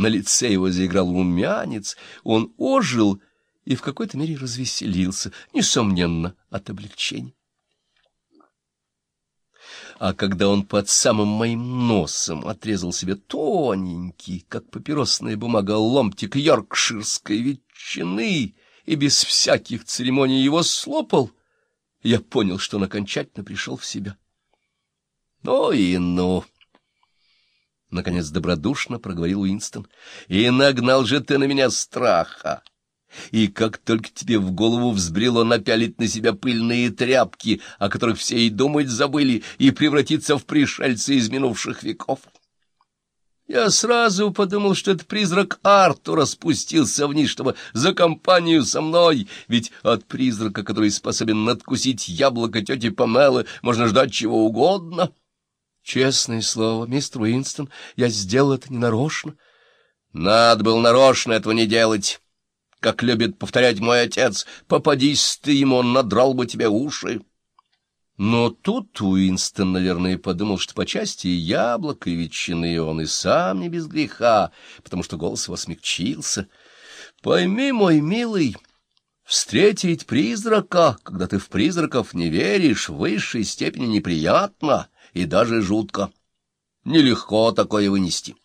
На лице его заиграл румянец, он ожил и в какой-то мере развеселился, несомненно, от облегчения. А когда он под самым моим носом отрезал себе тоненький, как папиросная бумага, ломтик йоркширской ветчины и без всяких церемоний его слопал, я понял, что он окончательно пришел в себя. Ну и ну! — наконец добродушно проговорил Уинстон. — И нагнал же ты на меня страха! И как только тебе в голову взбрело напялить на себя пыльные тряпки, о которых все и думать забыли, и превратиться в пришельца из минувших веков. Я сразу подумал, что это призрак Артура спустился вниз, чтобы за компанию со мной, ведь от призрака, который способен надкусить яблоко тети Памелы, можно ждать чего угодно. Честное слово, мистер Уинстон, я сделал это ненарочно. Надо было нарочно этого не делать как любит повторять мой отец, попадись ты ему, он надрал бы тебе уши. Но тут Уинстон, наверное, подумал, что по части яблок и ветчины он и сам не без греха, потому что голос его смягчился. «Пойми, мой милый, встретить призрака, когда ты в призраков не веришь, в высшей степени неприятно и даже жутко. Нелегко такое вынести».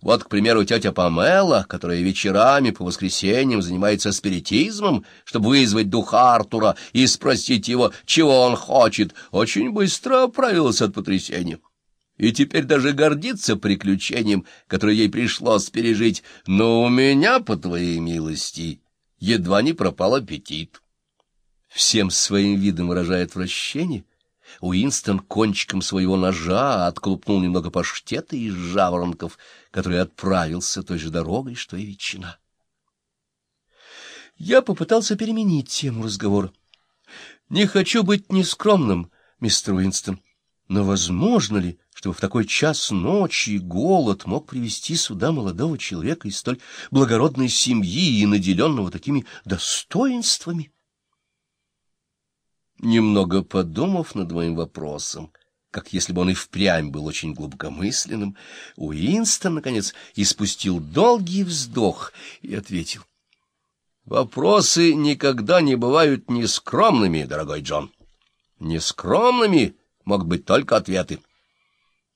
Вот, к примеру, тетя Памела, которая вечерами по воскресеньям занимается спиритизмом, чтобы вызвать духа Артура и спросить его, чего он хочет, очень быстро оправилась от потрясения. И теперь даже гордится приключением, которое ей пришлось пережить. Но у меня, по твоей милости, едва не пропал аппетит. Всем своим видом выражает вращение — Уинстон кончиком своего ножа отколупнул немного паштета из жаворонков, который отправился той же дорогой, что и ветчина. Я попытался переменить тему разговора. Не хочу быть нескромным, мистер Уинстон, но возможно ли, чтобы в такой час ночи голод мог привести сюда молодого человека из столь благородной семьи и наделенного такими достоинствами? Немного подумав над моим вопросом, как если бы он и впрямь был очень глубокомысленным, Уинстон, наконец, испустил долгий вздох и ответил. «Вопросы никогда не бывают нескромными, дорогой Джон. Нескромными могут быть только ответы.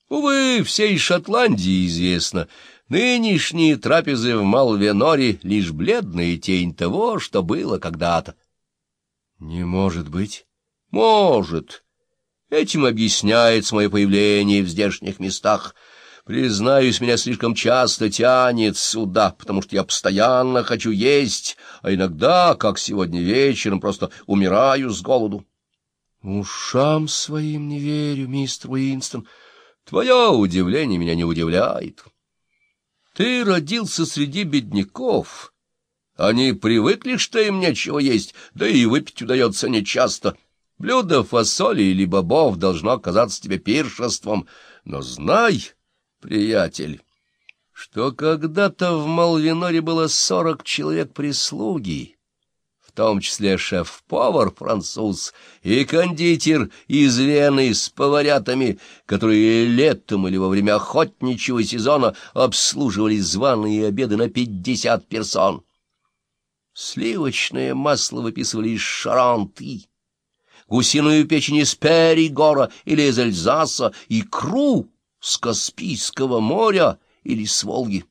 Увы, всей Шотландии известно, нынешние трапезы в Малвеноре — лишь бледная тень того, что было когда-то». «Не может быть». Может. Этим объясняется мое появление в здешних местах. Признаюсь, меня слишком часто тянет сюда, потому что я постоянно хочу есть, а иногда, как сегодня вечером, просто умираю с голоду. Ушам своим не верю, мистер Уинстон. Твое удивление меня не удивляет. Ты родился среди бедняков. Они привыкли, что им нечего есть, да и выпить удается нечасто. Блюдо фасоли или бобов должно казаться тебе пиршеством, но знай, приятель, что когда-то в Малвиноре было сорок человек прислуги, в том числе шеф-повар француз и кондитер из Вены с поварятами, которые летом или во время охотничьего сезона обслуживали званые обеды на пятьдесят персон. Сливочное масло выписывали из Шаранты, гусиную печень из Перигора или из Эльзаса, икру с Каспийского моря или с Волги.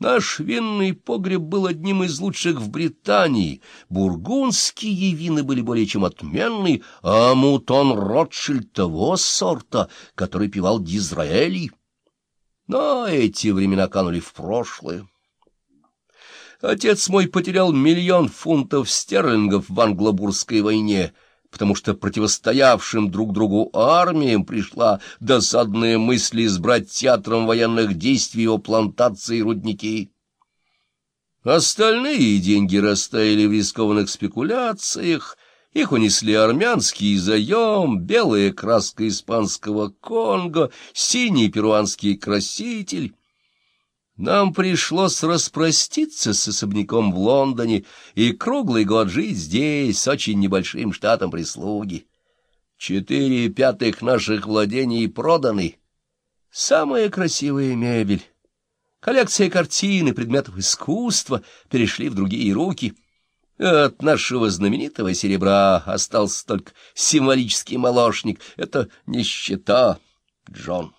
Наш винный погреб был одним из лучших в Британии, бургундские вины были более чем отменные, а мутон Ротшильд того сорта, который пивал Дизраэли. Но эти времена канули в прошлое. Отец мой потерял миллион фунтов стерлингов в англобурской войне, потому что противостоявшим друг другу армиям пришла досадная мысль избрать театром военных действий его плантации и рудники. Остальные деньги растаяли в рискованных спекуляциях, их унесли армянский заем, белая краска испанского Конго, синий перуанский краситель. Нам пришлось распроститься с особняком в Лондоне и круглый год жить здесь с очень небольшим штатом прислуги. Четыре пятых наших владений проданы. Самая красивая мебель, Коллекция картин и предметов искусства перешли в другие руки. От нашего знаменитого серебра остался только символический молочник. Это нищета, Джон.